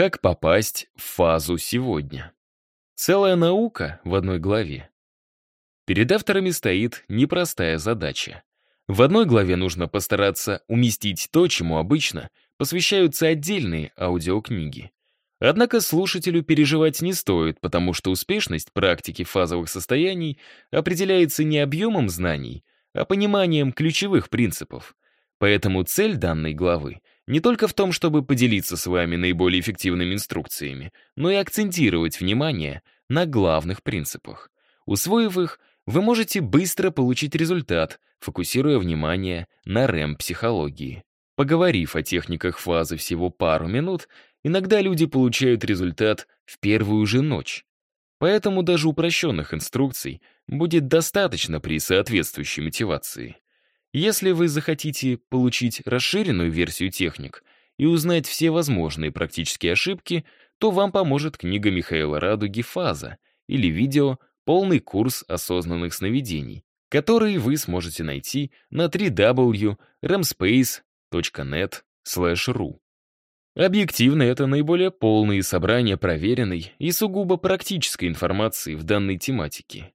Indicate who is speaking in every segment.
Speaker 1: Как попасть в фазу сегодня? Целая наука в одной главе. Перед авторами стоит непростая задача. В одной главе нужно постараться уместить то, чему обычно посвящаются отдельные аудиокниги. Однако слушателю переживать не стоит, потому что успешность практики фазовых состояний определяется не объемом знаний, а пониманием ключевых принципов. Поэтому цель данной главы не только в том, чтобы поделиться с вами наиболее эффективными инструкциями, но и акцентировать внимание на главных принципах. Усвоив их, вы можете быстро получить результат, фокусируя внимание на РЭМ-психологии. Поговорив о техниках фазы всего пару минут, иногда люди получают результат в первую же ночь. Поэтому даже упрощенных инструкций будет достаточно при соответствующей мотивации. Если вы захотите получить расширенную версию техник и узнать все возможные практические ошибки, то вам поможет книга Михаила Радуги «Фаза» или видео «Полный курс осознанных сновидений», который вы сможете найти на www.ramspace.net/ru. Объективно, это наиболее полные собрания проверенной и сугубо практической информации в данной тематике.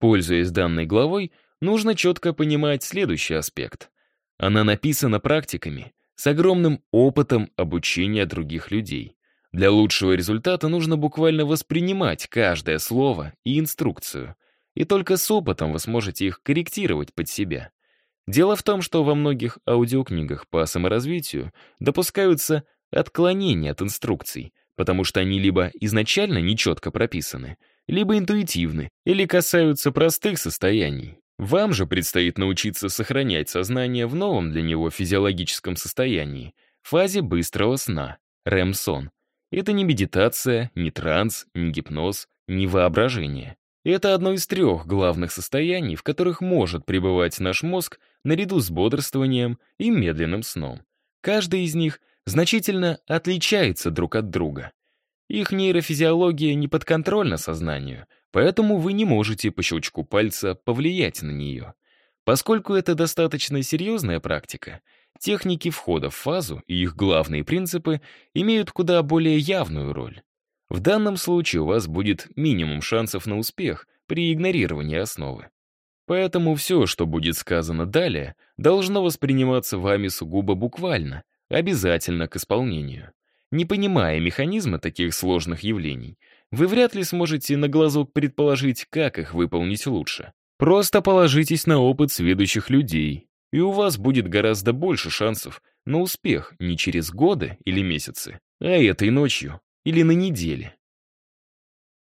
Speaker 1: Пользуясь данной главой, нужно четко понимать следующий аспект. Она написана практиками, с огромным опытом обучения других людей. Для лучшего результата нужно буквально воспринимать каждое слово и инструкцию, и только с опытом вы сможете их корректировать под себя. Дело в том, что во многих аудиокнигах по саморазвитию допускаются отклонения от инструкций, потому что они либо изначально нечетко прописаны, либо интуитивны или касаются простых состояний. Вам же предстоит научиться сохранять сознание в новом для него физиологическом состоянии, фазе быстрого сна, REM-сон. Это не медитация, не транс, не гипноз, не воображение. Это одно из трех главных состояний, в которых может пребывать наш мозг наряду с бодрствованием и медленным сном. Каждый из них значительно отличается друг от друга. Их нейрофизиология не подконтрольна сознанию, поэтому вы не можете по щелчку пальца повлиять на нее. Поскольку это достаточно серьезная практика, техники входа в фазу и их главные принципы имеют куда более явную роль. В данном случае у вас будет минимум шансов на успех при игнорировании основы. Поэтому все, что будет сказано далее, должно восприниматься вами сугубо буквально, обязательно к исполнению. Не понимая механизма таких сложных явлений, вы вряд ли сможете на глазок предположить, как их выполнить лучше. Просто положитесь на опыт сведущих людей, и у вас будет гораздо больше шансов на успех не через годы или месяцы, а этой ночью или на неделе.